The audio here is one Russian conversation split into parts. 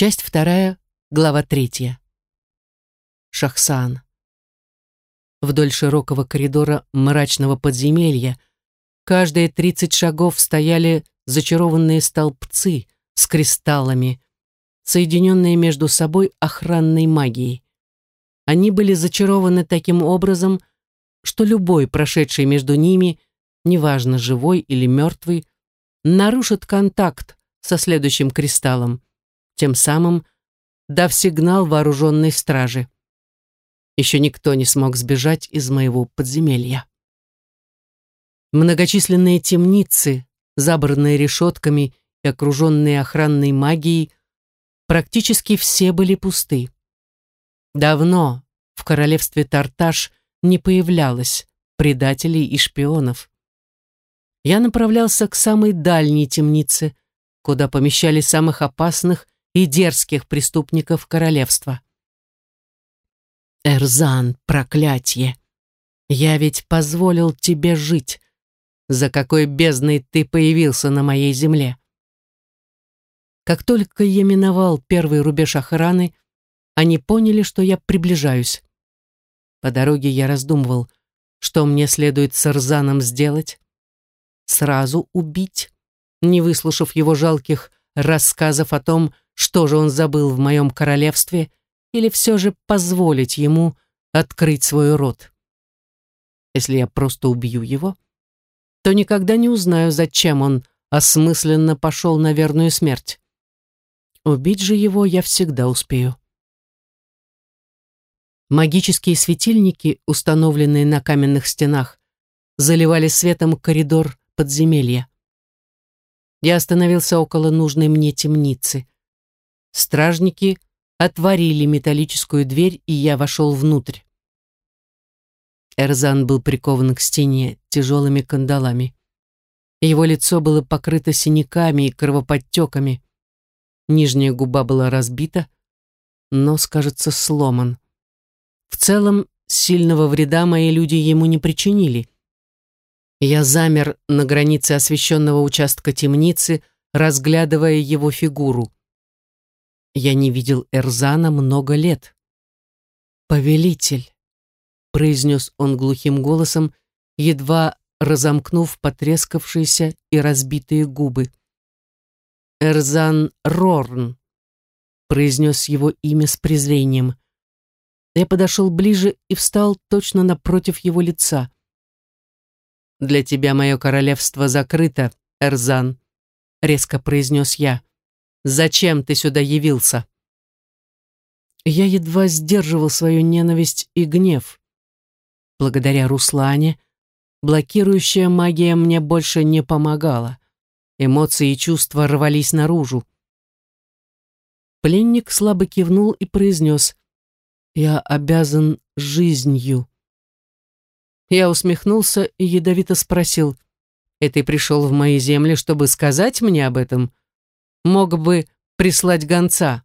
Часть вторая, глава третья. Шахсан. Вдоль широкого коридора мрачного подземелья каждые тридцать шагов стояли зачарованные столбцы с кристаллами, соединенные между собой охранной магией. Они были зачарованы таким образом, что любой, прошедший между ними, неважно, живой или мертвый, нарушит контакт со следующим кристаллом, тем самым дав сигнал вооруженной стражи. Еще никто не смог сбежать из моего подземелья. Многочисленные темницы, забранные решетками и окруженные охранной магией, практически все были пусты. Давно в королевстве Тарташ не появлялось предателей и шпионов. Я направлялся к самой дальней темнице, куда помещали самых опасных и дерзких преступников королевства. Эрзан, проклятье! Я ведь позволил тебе жить. За какой бездной ты появился на моей земле? Как только я миновал первый рубеж охраны, они поняли, что я приближаюсь. По дороге я раздумывал, что мне следует с Эрзаном сделать. Сразу убить, не выслушав его жалких рассказов о том, что же он забыл в моем королевстве, или все же позволить ему открыть свой рот. Если я просто убью его, то никогда не узнаю, зачем он осмысленно пошел на верную смерть. Убить же его я всегда успею. Магические светильники, установленные на каменных стенах, заливали светом коридор подземелья. Я остановился около нужной мне темницы. Стражники отворили металлическую дверь, и я вошел внутрь. Эрзан был прикован к стене тяжелыми кандалами. Его лицо было покрыто синяками и кровоподтеками. Нижняя губа была разбита, нос, кажется, сломан. В целом, сильного вреда мои люди ему не причинили. Я замер на границе освещенного участка темницы, разглядывая его фигуру. Я не видел Эрзана много лет. «Повелитель», — произнес он глухим голосом, едва разомкнув потрескавшиеся и разбитые губы. «Эрзан Рорн», — произнес его имя с презрением. Я подошел ближе и встал точно напротив его лица. «Для тебя мое королевство закрыто, Эрзан», — резко произнес я. «Зачем ты сюда явился?» Я едва сдерживал свою ненависть и гнев. Благодаря Руслане, блокирующая магия мне больше не помогала. Эмоции и чувства рвались наружу. Пленник слабо кивнул и произнес «Я обязан жизнью». Я усмехнулся и ядовито спросил, «И ты пришел в мои земли, чтобы сказать мне об этом? Мог бы прислать гонца».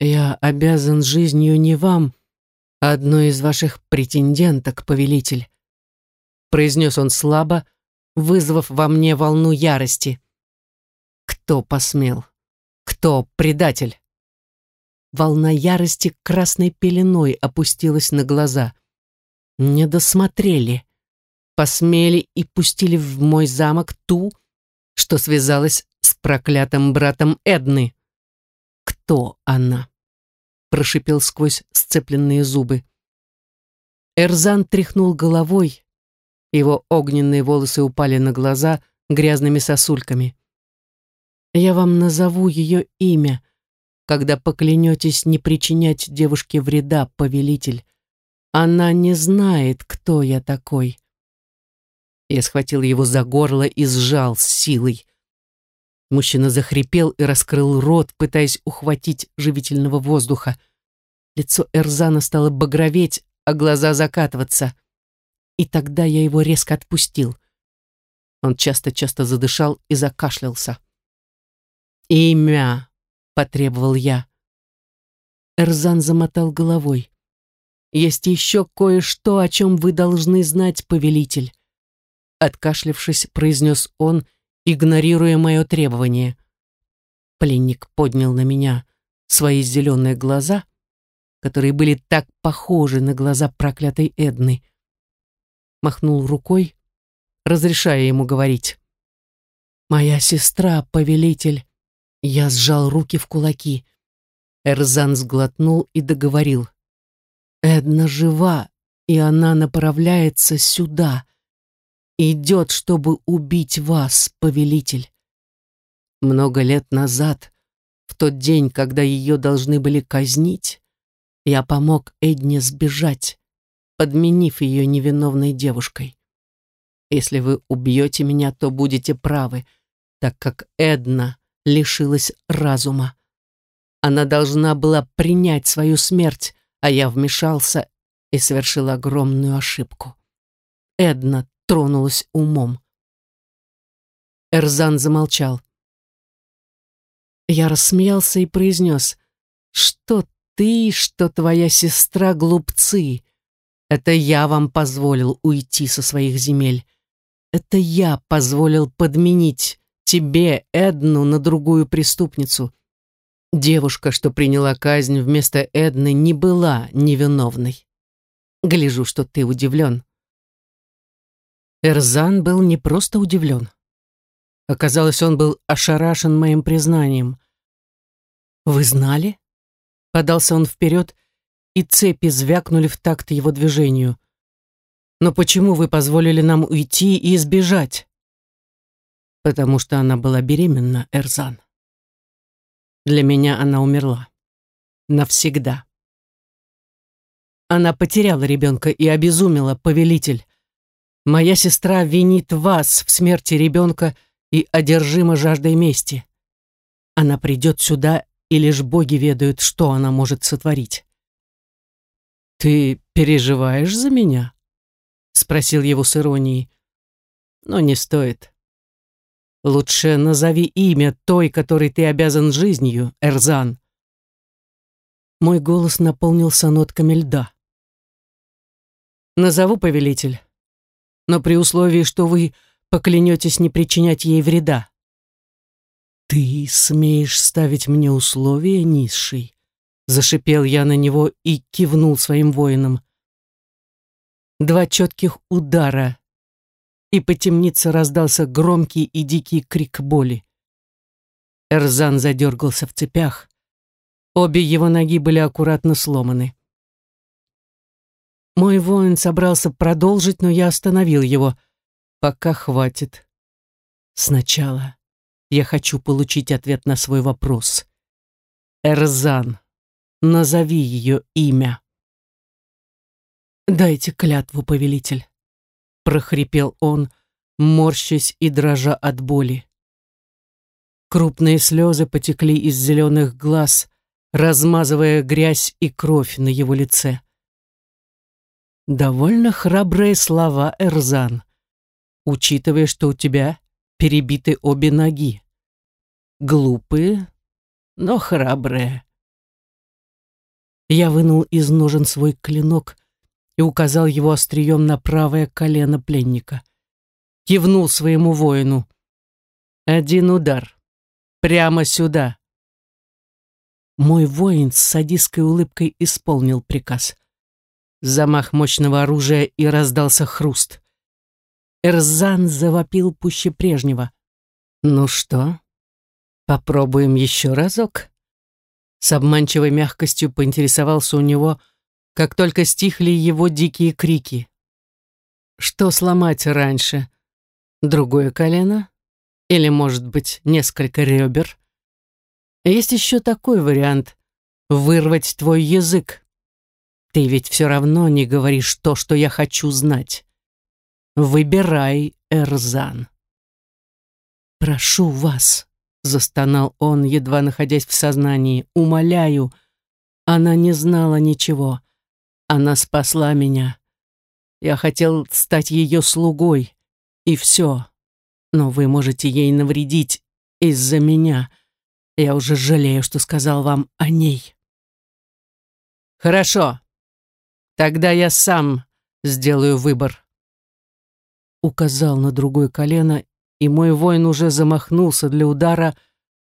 «Я обязан жизнью не вам, а одной из ваших претенденток, повелитель», произнес он слабо, вызвав во мне волну ярости. «Кто посмел? Кто предатель?» Волна ярости красной пеленой опустилась на глаза – не досмотрели. Посмели и пустили в мой замок ту, что связалась проклятым братом Эдны. Кто она? Прошипел сквозь сцепленные зубы. Эрзан тряхнул головой. Его огненные волосы упали на глаза грязными сосульками. Я вам назову ее имя, когда поклянетесь не причинять девушке вреда, повелитель. Она не знает, кто я такой. Я схватил его за горло и сжал с силой. Мужчина захрипел и раскрыл рот, пытаясь ухватить живительного воздуха. Лицо Эрзана стало багроветь, а глаза закатываться. И тогда я его резко отпустил. Он часто-часто задышал и закашлялся. «Имя!» — потребовал я. Эрзан замотал головой. Есть еще кое-что, о чем вы должны знать, повелитель. Откашлившись, произнес он, игнорируя мое требование. Пленник поднял на меня свои зеленые глаза, которые были так похожи на глаза проклятой Эдны. Махнул рукой, разрешая ему говорить. «Моя сестра, повелитель!» Я сжал руки в кулаки. Эрзан сглотнул и договорил. «Эдна жива, и она направляется сюда. Идет, чтобы убить вас, повелитель. Много лет назад, в тот день, когда ее должны были казнить, я помог Эдне сбежать, подменив ее невиновной девушкой. Если вы убьете меня, то будете правы, так как Эдна лишилась разума. Она должна была принять свою смерть, а я вмешался и совершил огромную ошибку. Эдна тронулась умом. Эрзан замолчал. Я рассмеялся и произнес, что ты, что твоя сестра глупцы. Это я вам позволил уйти со своих земель. Это я позволил подменить тебе, Эдну, на другую преступницу. Девушка, что приняла казнь вместо Эдны, не была невиновной. Гляжу, что ты удивлен. Эрзан был не просто удивлен. Оказалось, он был ошарашен моим признанием. «Вы знали?» Подался он вперед, и цепи звякнули в такт его движению. «Но почему вы позволили нам уйти и избежать?» «Потому что она была беременна, Эрзан. Для меня она умерла. Навсегда». Она потеряла ребенка и обезумела, повелитель. Моя сестра винит вас в смерти ребенка и одержима жаждой мести. Она придет сюда, и лишь боги ведают, что она может сотворить. «Ты переживаешь за меня?» — спросил его с иронией. «Но не стоит. Лучше назови имя той, которой ты обязан жизнью, Эрзан». Мой голос наполнился нотками льда. «Назову, повелитель но при условии, что вы поклянетесь не причинять ей вреда. «Ты смеешь ставить мне условия, низший?» Зашипел я на него и кивнул своим воинам. Два четких удара, и по темнице раздался громкий и дикий крик боли. Эрзан задергался в цепях. Обе его ноги были аккуратно сломаны. Мой воин собрался продолжить, но я остановил его. Пока хватит. Сначала я хочу получить ответ на свой вопрос. Эрзан, назови ее имя. «Дайте клятву, повелитель», — прохрипел он, морщась и дрожа от боли. Крупные слезы потекли из зеленых глаз, размазывая грязь и кровь на его лице. Довольно храбрые слова, Эрзан, учитывая, что у тебя перебиты обе ноги. Глупые, но храбрые. Я вынул из ножен свой клинок и указал его острием на правое колено пленника. Кивнул своему воину. «Один удар. Прямо сюда». Мой воин с садистской улыбкой исполнил приказ. Замах мощного оружия и раздался хруст. Эрзан завопил пуще прежнего. «Ну что, попробуем еще разок?» С обманчивой мягкостью поинтересовался у него, как только стихли его дикие крики. «Что сломать раньше? Другое колено? Или, может быть, несколько ребер? Есть еще такой вариант — вырвать твой язык. Ты ведь все равно не говоришь то, что я хочу знать. Выбирай, Эрзан. Прошу вас, застонал он, едва находясь в сознании. Умоляю. Она не знала ничего. Она спасла меня. Я хотел стать ее слугой. И все. Но вы можете ей навредить из-за меня. Я уже жалею, что сказал вам о ней. Хорошо, Тогда я сам сделаю выбор. Указал на другое колено, и мой воин уже замахнулся для удара,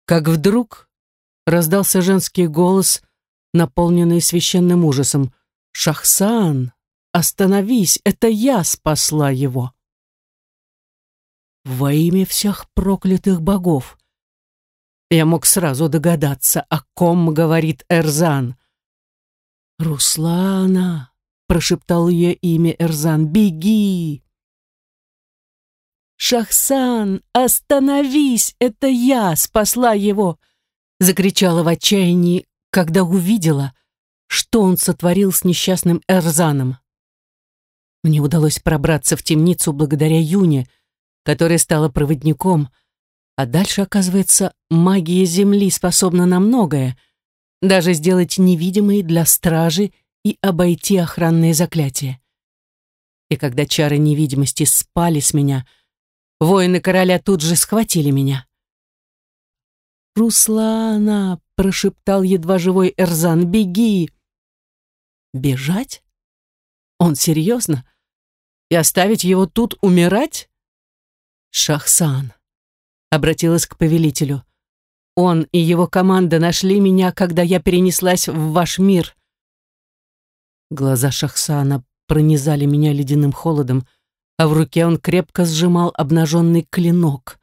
как вдруг раздался женский голос, наполненный священным ужасом. «Шахсан, остановись, это я спасла его!» Во имя всех проклятых богов! Я мог сразу догадаться, о ком говорит Эрзан. «Руслана!» — прошептал ее имя Эрзан. «Беги!» «Шахсан, остановись! Это я спасла его!» Закричала в отчаянии, когда увидела, что он сотворил с несчастным Эрзаном. Мне удалось пробраться в темницу благодаря Юне, которая стала проводником, а дальше, оказывается, магия Земли способна на многое, даже сделать невидимой для стражи и обойти охранные заклятия. И когда чары невидимости спали с меня — Воины короля тут же схватили меня. «Руслана!» — прошептал едва живой Эрзан. «Беги!» «Бежать? Он серьезно? И оставить его тут умирать?» «Шахсан!» — обратилась к повелителю. «Он и его команда нашли меня, когда я перенеслась в ваш мир». Глаза Шахсана пронизали меня ледяным холодом, а в руке он крепко сжимал обнаженный клинок.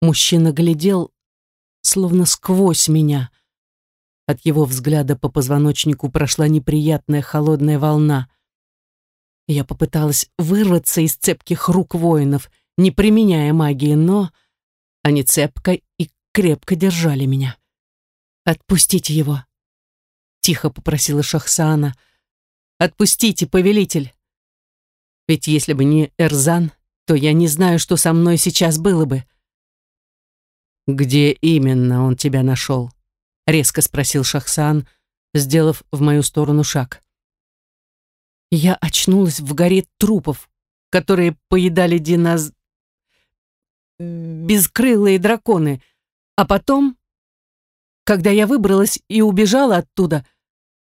Мужчина глядел, словно сквозь меня. От его взгляда по позвоночнику прошла неприятная холодная волна. Я попыталась вырваться из цепких рук воинов, не применяя магии, но они цепко и крепко держали меня. «Отпустите его!» — тихо попросила Шахсана. «Отпустите, повелитель!» Ведь если бы не Эрзан, то я не знаю, что со мной сейчас было бы. «Где именно он тебя нашел?» — резко спросил Шахсан, сделав в мою сторону шаг. Я очнулась в горе трупов, которые поедали диназ... бескрылые драконы, а потом, когда я выбралась и убежала оттуда,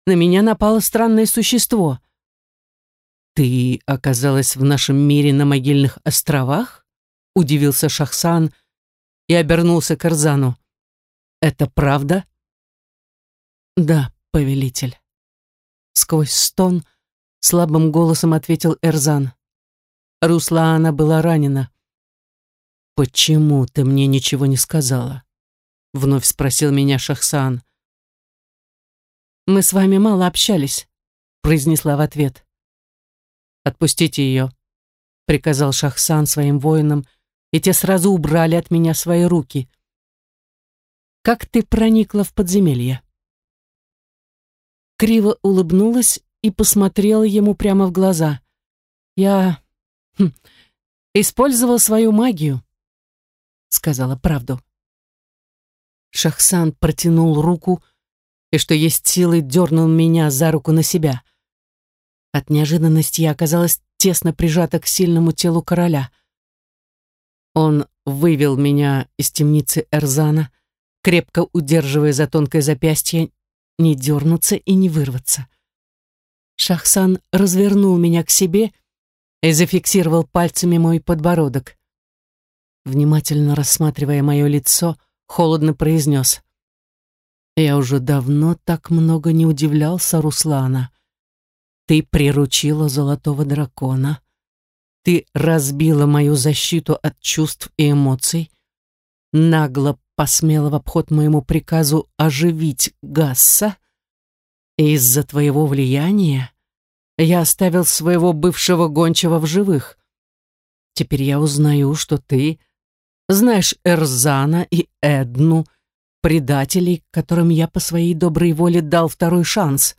на меня напало странное существо — «Ты оказалась в нашем мире на могильных островах?» — удивился Шахсан и обернулся к Эрзану. «Это правда?» «Да, повелитель». Сквозь стон слабым голосом ответил Эрзан. Руслана была ранена. «Почему ты мне ничего не сказала?» — вновь спросил меня Шахсан. «Мы с вами мало общались», — произнесла в ответ. «Отпустите ее», — приказал Шахсан своим воинам, и те сразу убрали от меня свои руки. «Как ты проникла в подземелье?» Криво улыбнулась и посмотрела ему прямо в глаза. «Я... Хм, использовал свою магию», — сказала правду. Шахсан протянул руку и, что есть силы, дернул меня за руку на себя — от неожиданности я оказалась тесно прижата к сильному телу короля. Он вывел меня из темницы Эрзана, крепко удерживая за тонкое запястье, не дернуться и не вырваться. Шахсан развернул меня к себе и зафиксировал пальцами мой подбородок. Внимательно рассматривая мое лицо, холодно произнес. «Я уже давно так много не удивлялся Руслана. Ты приручила золотого дракона. Ты разбила мою защиту от чувств и эмоций. Нагло посмела в обход моему приказу оживить Гасса. Из-за твоего влияния я оставил своего бывшего гончего в живых. Теперь я узнаю, что ты знаешь Эрзана и Эдну, предателей, которым я по своей доброй воле дал второй шанс.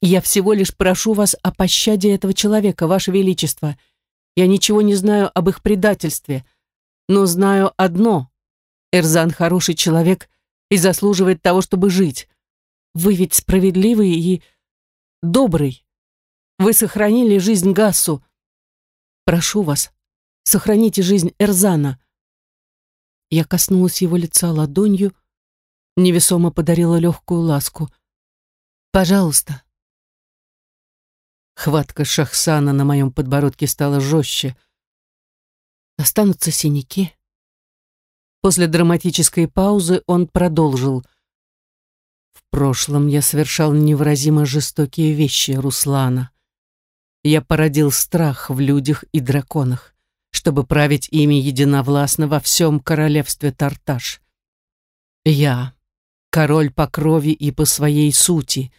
Я всего лишь прошу вас о пощаде этого человека, ваше величество. Я ничего не знаю об их предательстве, но знаю одно. Эрзан хороший человек и заслуживает того, чтобы жить. Вы ведь справедливый и добрый. Вы сохранили жизнь Гассу. Прошу вас, сохраните жизнь Эрзана. Я коснулась его лица ладонью, невесомо подарила легкую ласку. Пожалуйста, Хватка Шахсана на моем подбородке стала жестче. Останутся синяки. После драматической паузы он продолжил. «В прошлом я совершал невыразимо жестокие вещи, Руслана. Я породил страх в людях и драконах, чтобы править ими единовластно во всем королевстве Тарташ. Я, король по крови и по своей сути,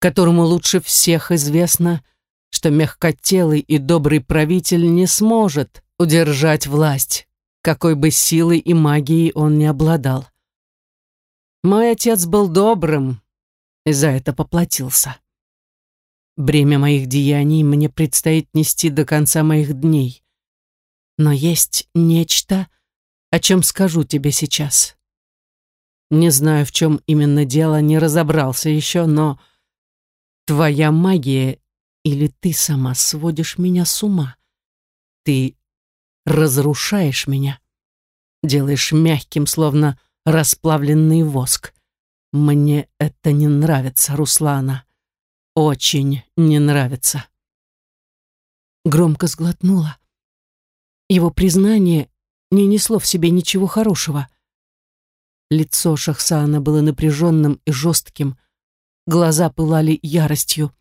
которому лучше всех известно, что мягкотелый и добрый правитель не сможет удержать власть, какой бы силой и магией он не обладал. Мой отец был добрым и за это поплатился. Бремя моих деяний мне предстоит нести до конца моих дней. Но есть нечто, о чем скажу тебе сейчас. Не знаю, в чем именно дело, не разобрался еще, но твоя магия или ты сама сводишь меня с ума. Ты разрушаешь меня, делаешь мягким, словно расплавленный воск. Мне это не нравится, Руслана. Очень не нравится. Громко сглотнула. Его признание не несло в себе ничего хорошего. Лицо Шахсана было напряженным и жестким, глаза пылали яростью.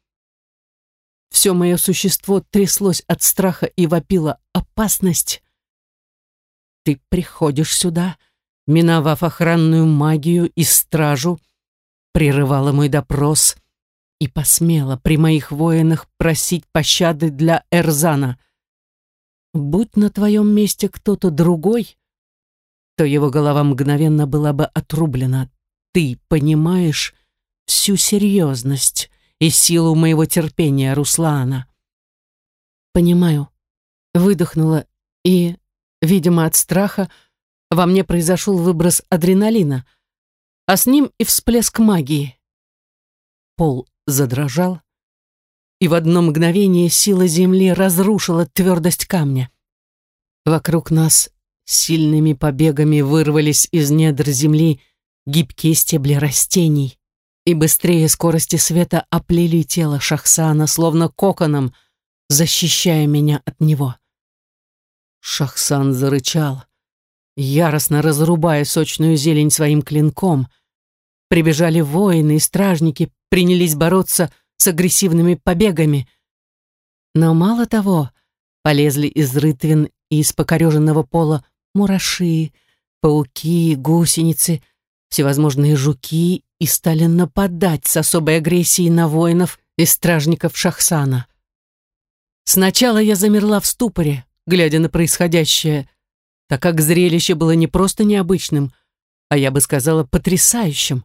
Все мое существо тряслось от страха и вопило «Опасность!». Ты приходишь сюда, миновав охранную магию и стражу, прерывала мой допрос и посмела при моих воинах просить пощады для Эрзана. Будь на твоем месте кто-то другой, то его голова мгновенно была бы отрублена. Ты понимаешь всю серьезность и силу моего терпения, Руслана. Понимаю. Выдохнула и, видимо, от страха во мне произошел выброс адреналина, а с ним и всплеск магии. Пол задрожал, и в одно мгновение сила земли разрушила твердость камня. Вокруг нас сильными побегами вырвались из недр земли гибкие стебли растений, и быстрее скорости света оплели тело Шахсана, словно коконом, защищая меня от него. Шахсан зарычал, яростно разрубая сочную зелень своим клинком. Прибежали воины и стражники, принялись бороться с агрессивными побегами. Но мало того, полезли из рытвин и из покореженного пола мураши, пауки, гусеницы, всевозможные жуки и стали нападать с особой агрессией на воинов и стражников Шахсана. Сначала я замерла в ступоре, глядя на происходящее, так как зрелище было не просто необычным, а я бы сказала потрясающим.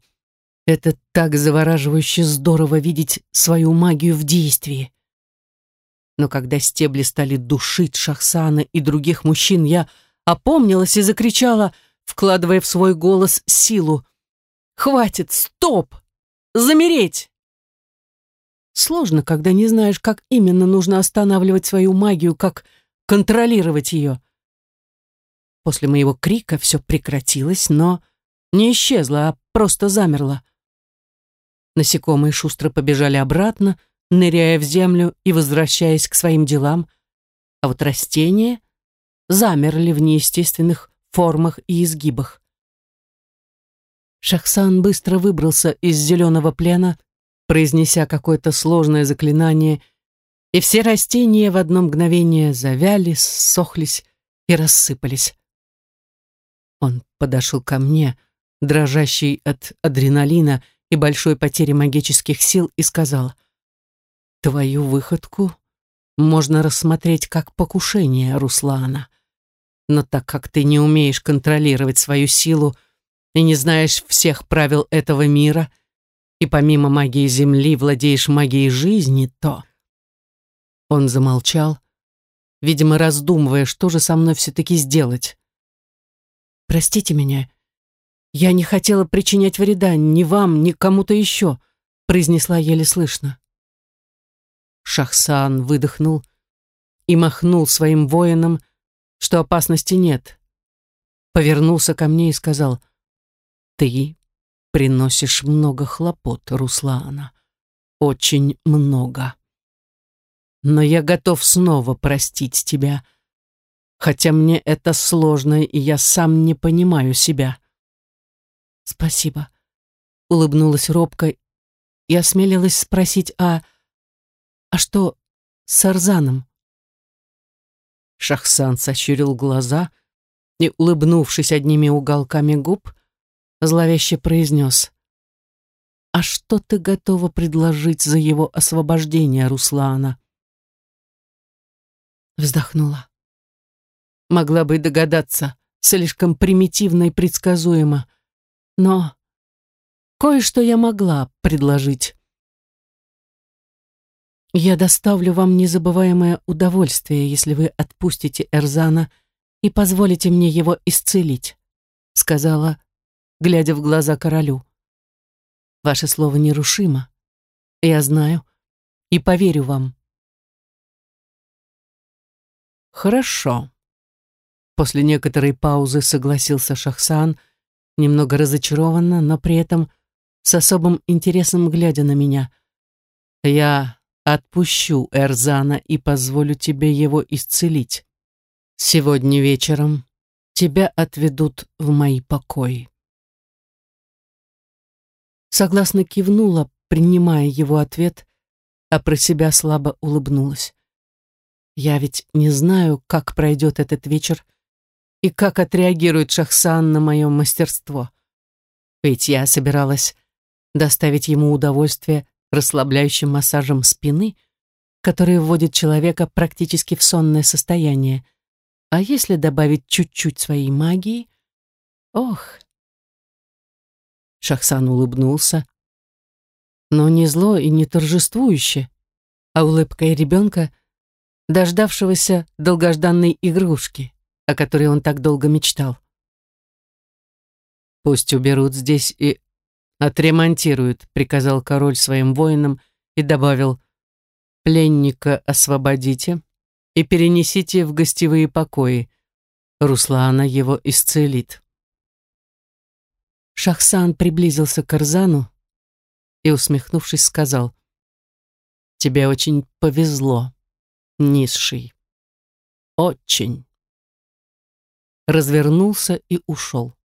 Это так завораживающе здорово видеть свою магию в действии. Но когда стебли стали душить Шахсана и других мужчин, я опомнилась и закричала, вкладывая в свой голос силу — Хватит, стоп! Замереть! Сложно, когда не знаешь, как именно нужно останавливать свою магию, как контролировать ее. После моего крика все прекратилось, но не исчезло, а просто замерло. Насекомые шустро побежали обратно, ныряя в землю и возвращаясь к своим делам, а вот растения замерли в неестественных формах и изгибах. Шахсан быстро выбрался из зеленого плена, произнеся какое-то сложное заклинание, и все растения в одно мгновение завяли, ссохлись и рассыпались. Он подошел ко мне, дрожащий от адреналина и большой потери магических сил, и сказал, «Твою выходку можно рассмотреть как покушение, Руслана. Но так как ты не умеешь контролировать свою силу, и не знаешь всех правил этого мира, и помимо магии Земли владеешь магией жизни, то...» Он замолчал, видимо, раздумывая, что же со мной все-таки сделать. «Простите меня, я не хотела причинять вреда ни вам, ни кому-то еще», произнесла еле слышно. Шахсан выдохнул и махнул своим воинам, что опасности нет. Повернулся ко мне и сказал — ты приносишь много хлопот, Руслана. Очень много. Но я готов снова простить тебя, хотя мне это сложно, и я сам не понимаю себя. Спасибо, улыбнулась робко и осмелилась спросить, а... а что с Арзаном? Шахсан сощурил глаза и, улыбнувшись одними уголками губ, зловеще произнес. «А что ты готова предложить за его освобождение, Руслана?» Вздохнула. Могла бы догадаться, слишком примитивно и предсказуемо. Но кое-что я могла предложить. Я доставлю вам незабываемое удовольствие, если вы отпустите Эрзана и позволите мне его исцелить, сказала, глядя в глаза королю. Ваше слово нерушимо. Я знаю и поверю вам. Хорошо. После некоторой паузы согласился Шахсан, немного разочарованно, но при этом с особым интересом глядя на меня. Я отпущу Эрзана и позволю тебе его исцелить. Сегодня вечером тебя отведут в мои покои. Согласно кивнула, принимая его ответ, а про себя слабо улыбнулась. Я ведь не знаю, как пройдет этот вечер и как отреагирует Шахсан на мое мастерство. Ведь я собиралась доставить ему удовольствие расслабляющим массажем спины, который вводит человека практически в сонное состояние. А если добавить чуть-чуть своей магии? Ох! Шахсан улыбнулся, но не зло и не торжествующе, а улыбкой ребенка — дождавшегося долгожданной игрушки, о которой он так долго мечтал. «Пусть уберут здесь и отремонтируют», — приказал король своим воинам и добавил, «пленника освободите и перенесите в гостевые покои. Руслана его исцелит». Шахсан приблизился к Арзану и, усмехнувшись, сказал, «Тебе очень повезло» низший. Очень. Развернулся и ушел.